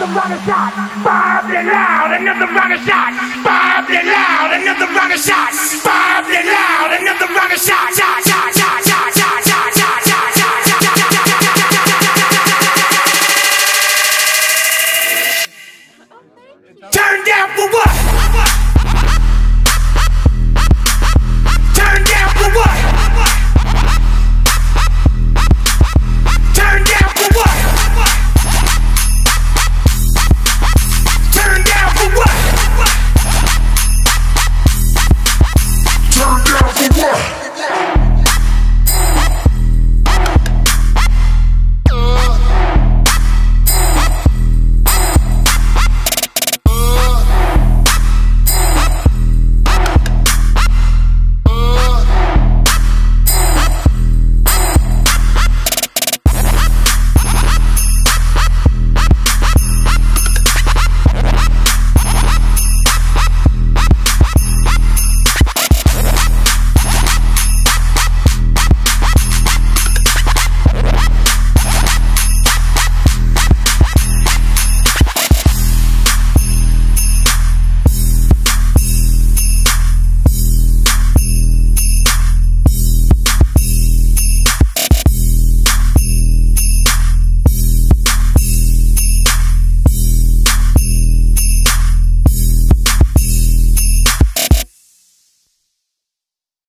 another round shot. Loud, another round loud, another round loud, another round Turn down for what?